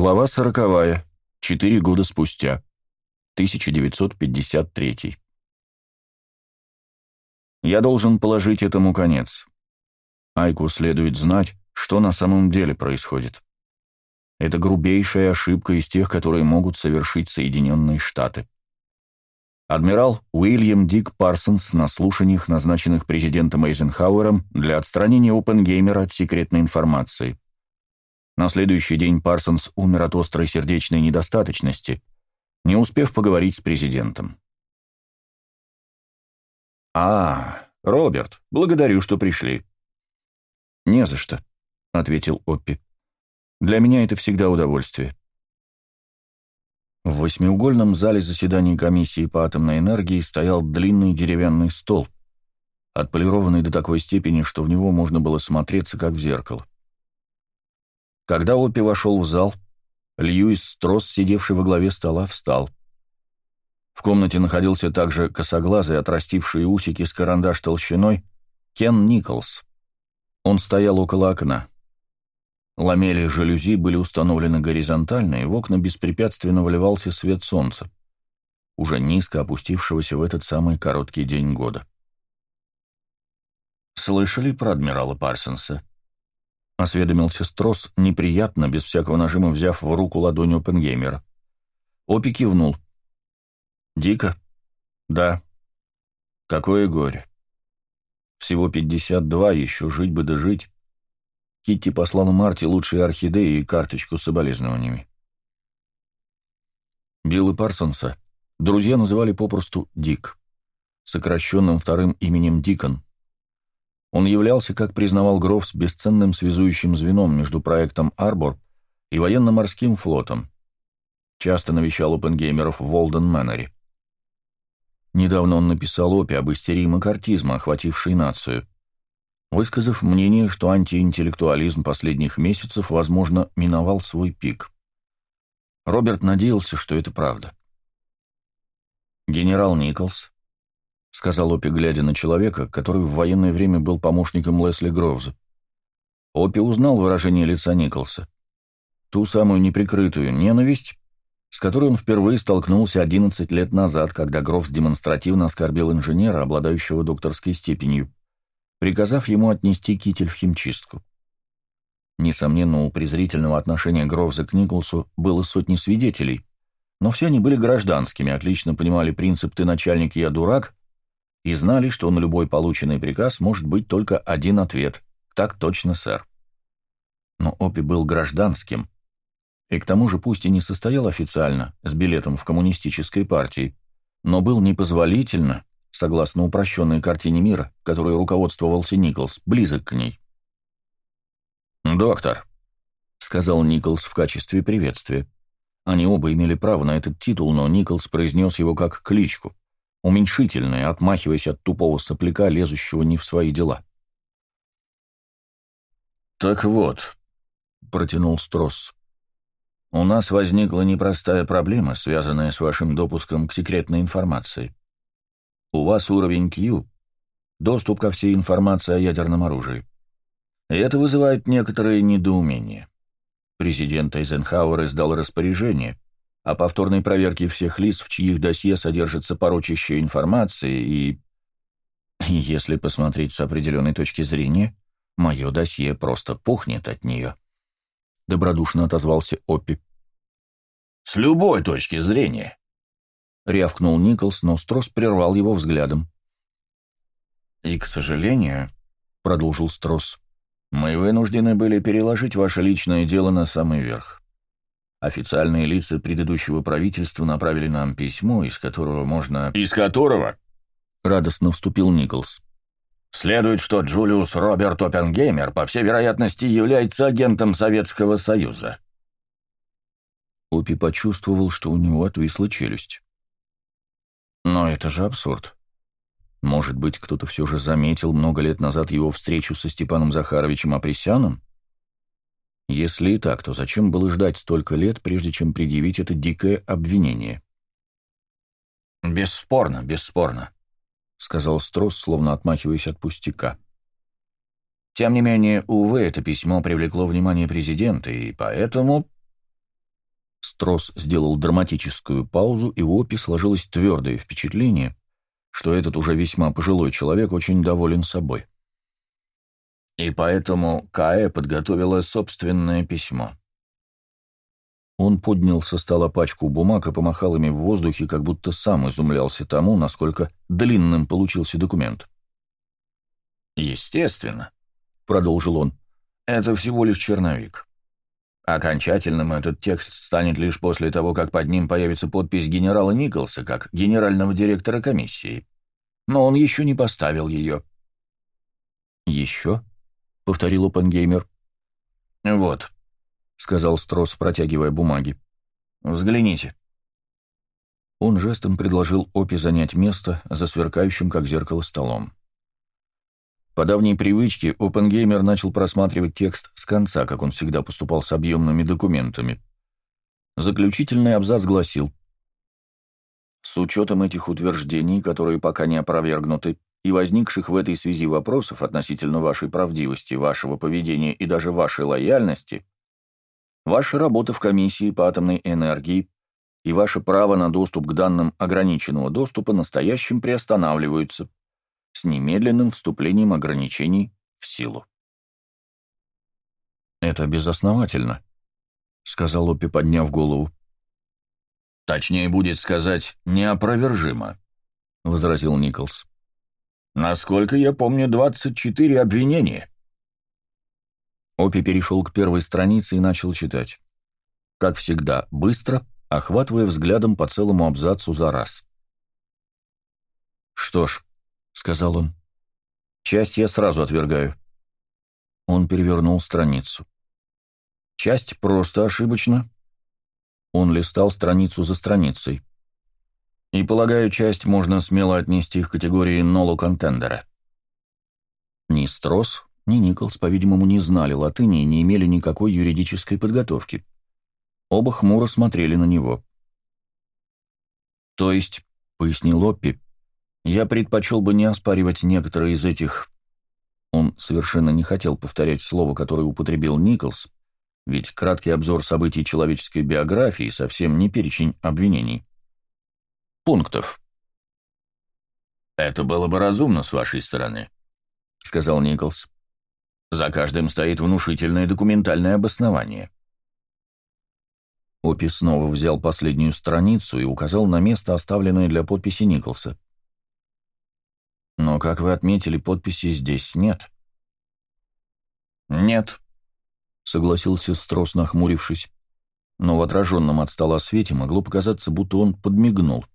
Глава сороковая. Четыре года спустя. 1953. Я должен положить этому конец. Айку следует знать, что на самом деле происходит. Это грубейшая ошибка из тех, которые могут совершить Соединенные Штаты. Адмирал Уильям Дик Парсонс на слушаниях, назначенных президентом Эйзенхауэром для отстранения Опенгеймера от секретной информации. На следующий день Парсонс умер от острой сердечной недостаточности, не успев поговорить с президентом. «А, Роберт, благодарю, что пришли». «Не за что», — ответил Оппи. «Для меня это всегда удовольствие». В восьмиугольном зале заседаний комиссии по атомной энергии стоял длинный деревянный стол, отполированный до такой степени, что в него можно было смотреться, как в зеркало. Когда Оппи вошел в зал, Льюис Стросс, сидевший во главе стола, встал. В комнате находился также косоглазый, отрастивший усики с карандаш толщиной, Кен Николс. Он стоял около окна. Ламели жалюзи были установлены горизонтально, и в окна беспрепятственно выливался свет солнца, уже низко опустившегося в этот самый короткий день года. «Слышали про адмирала Парсонса?» — осведомился Строс, неприятно, без всякого нажима взяв в руку ладонь Опенгеймера. Опи кивнул. «Дико?» «Да». «Какое горе!» «Всего пятьдесят два, еще жить бы. Да Китти послала Марте лучшие орхидеи и карточку с соболезнованиями. Билла Парсонса друзья называли попросту Дик, сокращенным вторым именем Дикон. Он являлся, как признавал Грофс, бесценным связующим звеном между проектом «Арбор» и военно-морским флотом. Часто навещал опенгеймеров в Волден-Мэннере. Недавно он написал опи об истерии макартизма, охватившей нацию, высказав мнение, что антиинтеллектуализм последних месяцев, возможно, миновал свой пик. Роберт надеялся, что это правда. «Генерал Николс», — сказал Опи, глядя на человека, который в военное время был помощником Лесли Гровза. Опи узнал выражение лица Николса. Ту самую неприкрытую ненависть, с которой он впервые столкнулся 11 лет назад, когда Гровс демонстративно оскорбил инженера, обладающего докторской степенью, приказав ему отнести китель в химчистку. Несомненно, у презрительного отношения Гровза к Николсу было сотни свидетелей, но все они были гражданскими, отлично понимали принцип «ты начальник, я дурак» и знали, что на любой полученный приказ может быть только один ответ «так точно, сэр». Но Опи был гражданским, и к тому же пусть и не состоял официально с билетом в коммунистической партии, но был непозволительно, согласно упрощенной картине мира, которой руководствовался Николс, близок к ней. «Доктор», — сказал Николс в качестве приветствия. Они оба имели право на этот титул, но Николс произнес его как кличку, уменьшительное, отмахиваясь от тупого сопляка, лезущего не в свои дела. «Так вот», — протянул Стросс, — «у нас возникла непростая проблема, связанная с вашим допуском к секретной информации. У вас уровень Q, доступ ко всей информации о ядерном оружии. И это вызывает некоторое недоумение. Президент Эйзенхауэр издал распоряжение о повторной проверке всех лиц, в чьих досье содержится порочащая информация, и... Если посмотреть с определенной точки зрения, мое досье просто пухнет от нее. Добродушно отозвался Оппи. «С любой точки зрения», рявкнул Николс, но Строс прервал его взглядом. «И, к сожалению», — продолжил Строс, — «мы вынуждены были переложить ваше личное дело на самый верх. Официальные лица предыдущего правительства направили нам письмо, из которого можно...» «Из которого?» — радостно вступил Николс. «Следует, что Джулиус Роберт Оппенгеймер, по всей вероятности, является агентом Советского Союза». Опи почувствовал, что у него отвисла челюсть. Но это же абсурд. Может быть, кто-то все же заметил много лет назад его встречу со Степаном Захаровичем Апресяном? Если и так, то зачем было ждать столько лет, прежде чем предъявить это дикое обвинение? «Бесспорно, бесспорно», — сказал Строс, словно отмахиваясь от пустяка. «Тем не менее, увы, это письмо привлекло внимание президента, и поэтому...» Строс сделал драматическую паузу, и у Опи сложилось твердое впечатление, что этот уже весьма пожилой человек очень доволен собой. И поэтому Каэ подготовила собственное письмо. Он поднял со стола пачку бумаг и помахал ими в воздухе, как будто сам изумлялся тому, насколько длинным получился документ. «Естественно», — продолжил он, — «это всего лишь черновик. Окончательным этот текст станет лишь после того, как под ним появится подпись генерала Николса как генерального директора комиссии. Но он еще не поставил ее. «Еще?» — повторил Опенгеймер. «Вот», — сказал Стросс, протягивая бумаги. «Взгляните». Он жестом предложил Опи занять место за сверкающим, как зеркало, столом. По давней привычке Опенгеймер начал просматривать текст с конца, как он всегда поступал с объемными документами. Заключительный абзац гласил «С учетом этих утверждений, которые пока не опровергнуты, и возникших в этой связи вопросов относительно вашей правдивости, вашего поведения и даже вашей лояльности, ваша работа в комиссии по атомной энергии и ваше право на доступ к данным ограниченного доступа настоящим приостанавливаются» с немедленным вступлением ограничений в силу. «Это безосновательно», — сказал Опи, подняв голову. «Точнее будет сказать, неопровержимо», — возразил Николс. «Насколько я помню, 24 обвинения». Опи перешел к первой странице и начал читать. Как всегда, быстро, охватывая взглядом по целому абзацу за раз. «Что ж», сказал он. «Часть я сразу отвергаю». Он перевернул страницу. «Часть просто ошибочно». Он листал страницу за страницей. И, полагаю, часть можно смело отнести к категории нолу-контендера. Ни Строс, ни Николс, по-видимому, не знали латыни и не имели никакой юридической подготовки. Оба хмуро смотрели на него. «То есть», — пояснил Оппи, я предпочел бы не оспаривать некоторые из этих... Он совершенно не хотел повторять слово, которое употребил Николс, ведь краткий обзор событий человеческой биографии совсем не перечень обвинений. Пунктов. «Это было бы разумно с вашей стороны», — сказал Николс. «За каждым стоит внушительное документальное обоснование». Опи снова взял последнюю страницу и указал на место, оставленное для подписи Николса. Но, как вы отметили, подписи здесь нет. «Нет», — согласился Строс, нахмурившись. Но в отраженном от стола свете могло показаться, будто он подмигнул.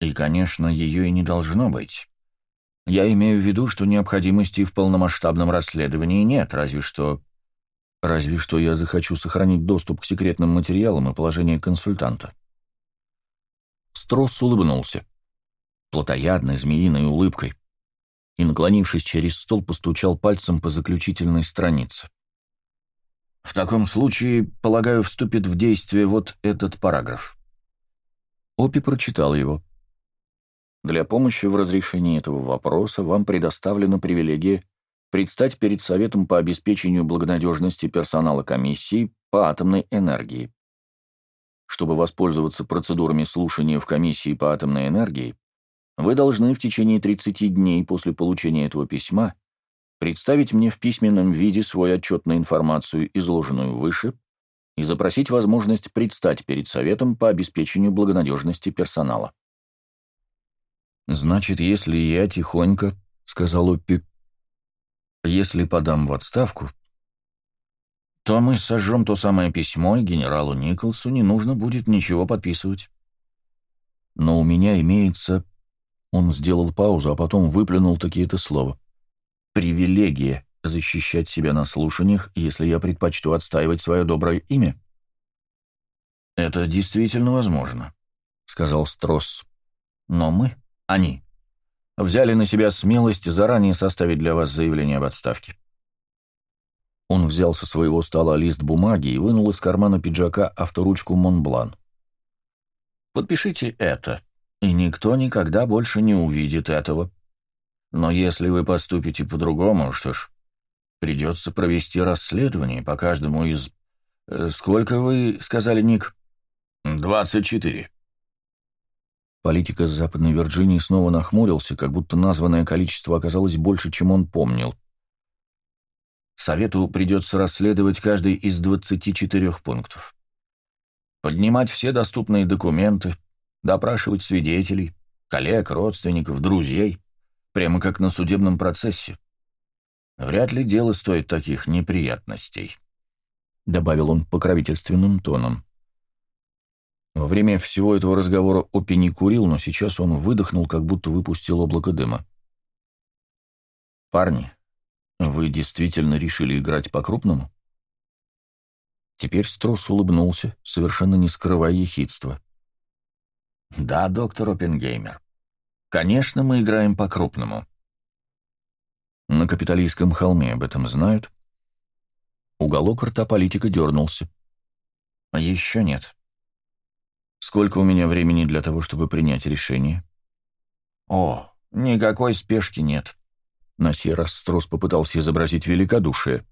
«И, конечно, ее и не должно быть. Я имею в виду, что необходимости в полномасштабном расследовании нет, разве что... Разве что я захочу сохранить доступ к секретным материалам и положение консультанта». Строс улыбнулся плотоядной змеиной улыбкой, и, наклонившись через стол, постучал пальцем по заключительной странице. «В таком случае, полагаю, вступит в действие вот этот параграф». Опи прочитал его. «Для помощи в разрешении этого вопроса вам предоставлена привилегия предстать перед Советом по обеспечению благонадежности персонала комиссии по атомной энергии. Чтобы воспользоваться процедурами слушания в комиссии по атомной энергии, вы должны в течение 30 дней после получения этого письма представить мне в письменном виде свою отчет на информацию, изложенную выше, и запросить возможность предстать перед Советом по обеспечению благонадежности персонала. «Значит, если я тихонько», — сказал Оппи, — «если подам в отставку, то мы сожжем то самое письмо, и генералу Николсу не нужно будет ничего подписывать. Но у меня имеется он сделал паузу, а потом выплюнул такие-то слова. «Привилегия защищать себя на слушаниях, если я предпочту отстаивать свое доброе имя?» «Это действительно возможно», — сказал Стросс. «Но мы, они, взяли на себя смелость заранее составить для вас заявление об отставке». Он взял со своего стола лист бумаги и вынул из кармана пиджака авторучку «Монблан». «Подпишите это», и никто никогда больше не увидит этого. Но если вы поступите по-другому, что ж, придется провести расследование по каждому из Э, «Сколько вы сказали, Ник?» «Двадцать четыре». Политик из Западной Вирджинии снова нахмурился, как будто названное количество оказалось больше, чем он помнил. Совету придется расследовать каждый из 24 пунктов. Поднимать все доступные документы, допрашивать свидетелей, коллег, родственников, друзей, прямо как на судебном процессе. Вряд ли дело стоит таких неприятностей», — добавил он покровительственным тоном. Во время всего этого разговора Опи не курил, но сейчас он выдохнул, как будто выпустил облако дыма. «Парни, вы действительно решили играть по-крупному?» Теперь Стросс улыбнулся, совершенно не скрывая ехидства. «Да, доктор Оппенгеймер. Конечно, мы играем по-крупному. На капиталистском холме об этом знают?» Уголок рта политика дернулся. «Еще нет. Сколько у меня времени для того, чтобы принять решение?» «О, никакой спешки нет». На сей раз Строс попытался изобразить великодушие.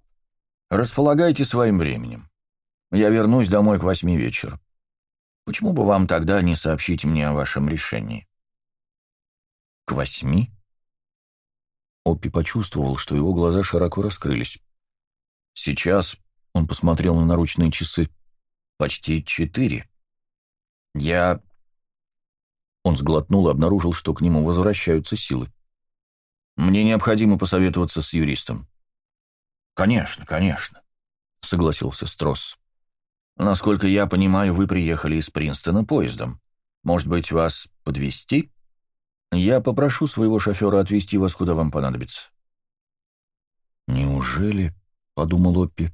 «Располагайте своим временем. Я вернусь домой к восьми вечера. Почему бы вам тогда не сообщить мне о вашем решении?» «К восьми?» Оппи почувствовал, что его глаза широко раскрылись. «Сейчас», — он посмотрел на наручные часы, — «почти четыре. Я...» Он сглотнул и обнаружил, что к нему возвращаются силы. «Мне необходимо посоветоваться с юристом». «Конечно, конечно», — согласился Стросс. «Насколько я понимаю, вы приехали из Принстона поездом. Может быть, вас подвезти? Я попрошу своего шофера отвезти вас, куда вам понадобится». «Неужели?» — подумал Оппи.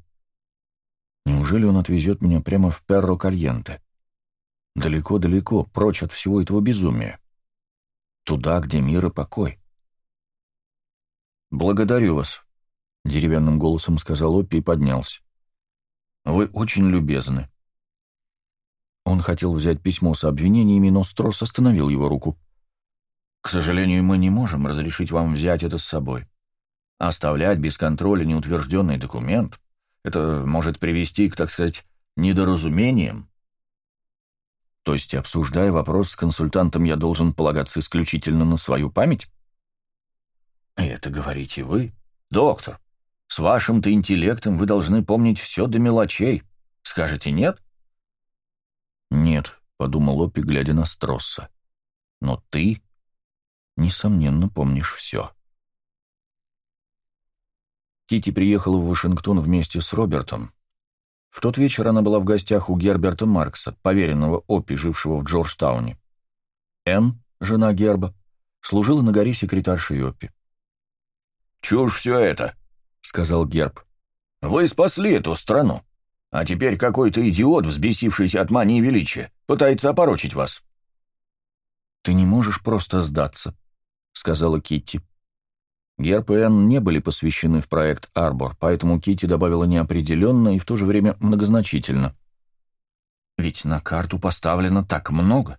«Неужели он отвезет меня прямо в Перро Кальенте? Далеко-далеко, прочь от всего этого безумия. Туда, где мир и покой». «Благодарю вас», — деревянным голосом сказал Оппи и поднялся. «Вы очень любезны». Он хотел взять письмо с обвинениями, но Строс остановил его руку. К сожалению, мы не можем разрешить вам взять это с собой. Оставлять без контроля неутвержденный документ — это может привести к, так сказать, недоразумениям. То есть, обсуждая вопрос с консультантом, я должен полагаться исключительно на свою память? Это говорите вы, доктор. С вашим-то интеллектом вы должны помнить все до мелочей. Скажете нет? Нет, — подумал Опи, глядя на Стросса. Но ты несомненно, помнишь все. Кити приехала в Вашингтон вместе с Робертом. В тот вечер она была в гостях у Герберта Маркса, поверенного Оппи, жившего в Джорджтауне. Энн, жена Герба, служила на горе секретаршей Оппи. «Чушь все это», — сказал Герб. «Вы спасли эту страну, а теперь какой-то идиот, взбесившийся от мании величия, пытается опорочить вас». «Ты не можешь просто сдаться», — сказала Китти. Герб и Энн не были посвящены в проект «Арбор», поэтому Китти добавила неопределенно и в то же время многозначительно. «Ведь на карту поставлено так много».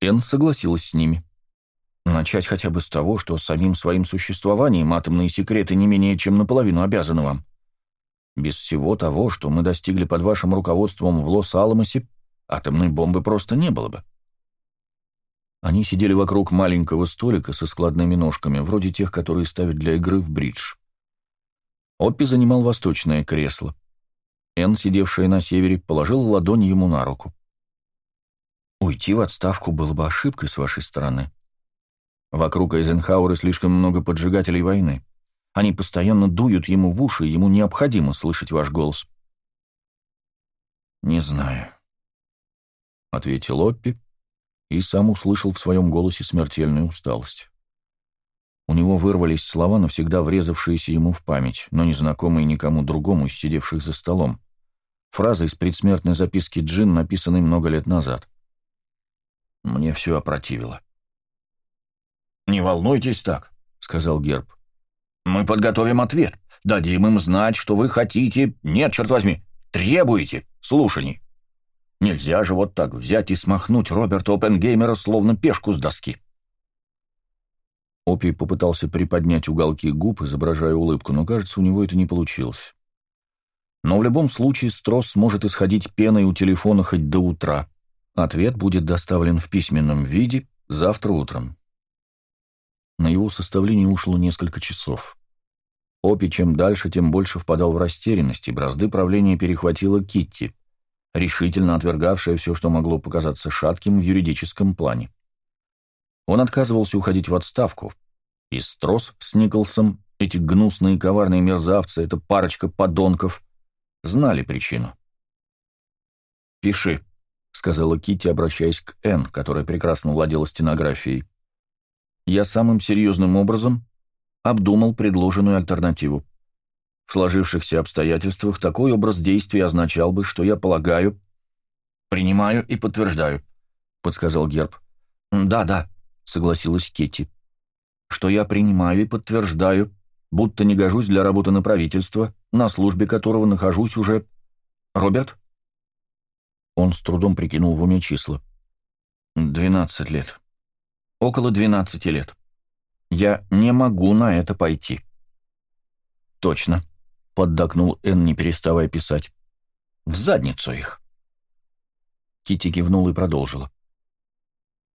Энн согласилась с ними. Начать хотя бы с того, что самим своим существованием атомные секреты не менее чем наполовину обязаны вам. Без всего того, что мы достигли под вашим руководством в Лос-Аламосе, атомной бомбы просто не было бы. Они сидели вокруг маленького столика со складными ножками, вроде тех, которые ставят для игры в бридж. Оппи занимал восточное кресло. Энн, сидевшая на севере, положила ладонь ему на руку. «Уйти в отставку было бы ошибкой с вашей стороны. Вокруг Эйзенхауэра слишком много поджигателей войны. Они постоянно дуют ему в уши, ему необходимо слышать ваш голос». «Не знаю», — ответил Оппи, и сам услышал в своем голосе смертельную усталость. У него вырвались слова, навсегда врезавшиеся ему в память, но незнакомые никому другому из сидевших за столом. Фраза из предсмертной записки Джин, написанной много лет назад. Мне все опротивило. «Не волнуйтесь так», — сказал Герб. «Мы подготовим ответ. Дадим им знать, что вы хотите... Нет, черт возьми, требуете слушаний. Нельзя же вот так взять и смахнуть Роберта Оппенгеймера словно пешку с доски. Опи попытался приподнять уголки губ, изображая улыбку, но, кажется, у него это не получилось. Но в любом случае строс сможет исходить пеной у телефона хоть до утра. Ответ будет доставлен в письменном виде завтра утром. На его составление ушло несколько часов. Опи чем дальше, тем больше впадал в растерянность, и бразды правления перехватила Китти, решительно отвергавшая все, что могло показаться шатким в юридическом плане. Он отказывался уходить в отставку, и Строс с Николсом, эти гнусные коварные мерзавцы, эта парочка подонков, знали причину. «Пиши», — сказала Китти, обращаясь к Энн, которая прекрасно владела стенографией. «Я самым серьезным образом обдумал предложенную альтернативу. В сложившихся обстоятельствах такой образ действий означал бы, что я полагаю... «Принимаю и подтверждаю», — подсказал Герб. «Да, да», — согласилась Кетти. «Что я принимаю и подтверждаю, будто не гожусь для работы на правительство, на службе которого нахожусь уже... Роберт?» Он с трудом прикинул в уме числа. «Двенадцать лет. Около двенадцати лет. Я не могу на это пойти». «Точно», — поддакнул Энн, не переставая писать. «В задницу их». Кити кивнул и продолжила.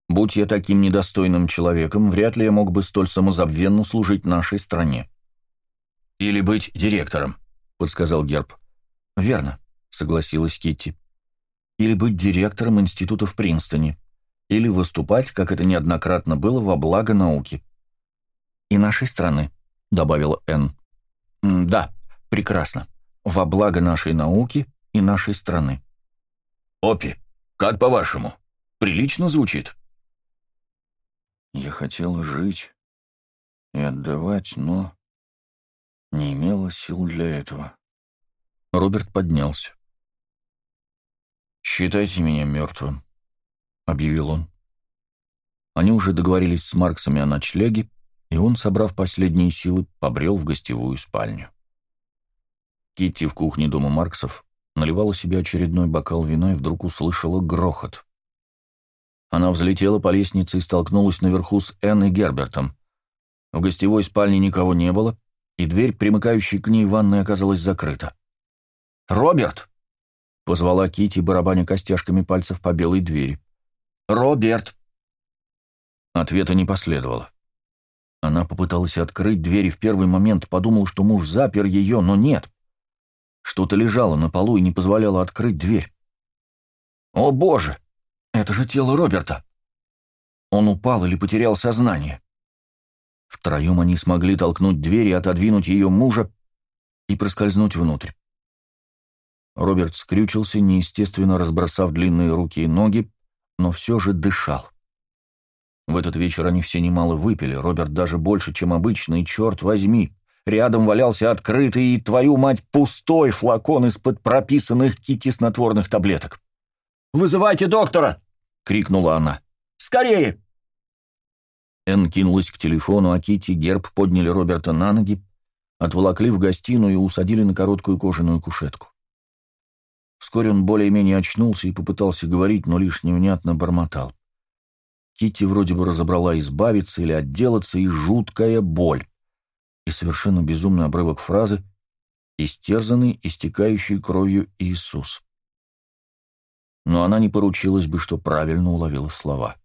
«Будь я таким недостойным человеком, вряд ли я мог бы столь самозабвенно служить нашей стране». «Или быть директором», — подсказал Герб. «Верно», — согласилась Китти. «Или быть директором института в Принстоне. Или выступать, как это неоднократно было, во благо науки». «И нашей страны», — добавила Энн. «Да, прекрасно. Во благо нашей науки и нашей страны». «Опи, как по-вашему? Прилично звучит?» «Я хотела жить и отдавать, но не имела сил для этого». Роберт поднялся. «Считайте меня мертвым», — объявил он. Они уже договорились с Марксами о ночлеге, и он, собрав последние силы, побрел в гостевую спальню. Китти в кухне дома Марксов наливала себе очередной бокал вина и вдруг услышала грохот. Она взлетела по лестнице и столкнулась наверху с Энн и Гербертом. В гостевой спальне никого не было, и дверь, примыкающая к ней ванной, оказалась закрыта. «Роберт!» — позвала Кити, барабаня костяшками пальцев по белой двери. «Роберт!» Ответа не последовало. Она попыталась открыть дверь и в первый момент подумал, что муж запер ее, но нет. Что-то лежало на полу и не позволяло открыть дверь. «О, Боже! Это же тело Роберта!» Он упал или потерял сознание. Втроем они смогли толкнуть дверь и отодвинуть ее мужа и проскользнуть внутрь. Роберт скрючился, неестественно разбросав длинные руки и ноги, но все же дышал. В этот вечер они все немало выпили, Роберт даже больше, чем обычно, и черт возьми, рядом валялся открытый и, твою мать, пустой флакон из-под прописанных Кити снотворных таблеток. «Вызывайте доктора!» — крикнула она. «Скорее!» Энн кинулась к телефону, а Кити Герб подняли Роберта на ноги, отволокли в гостиную и усадили на короткую кожаную кушетку. Вскоре он более-менее очнулся и попытался говорить, но лишь невнятно бормотал. Кити вроде бы разобрала избавиться или отделаться, и жуткая боль. И совершенно безумный обрывок фразы «Истерзанный, истекающий кровью Иисус». Но она не поручилась бы, что правильно уловила слова.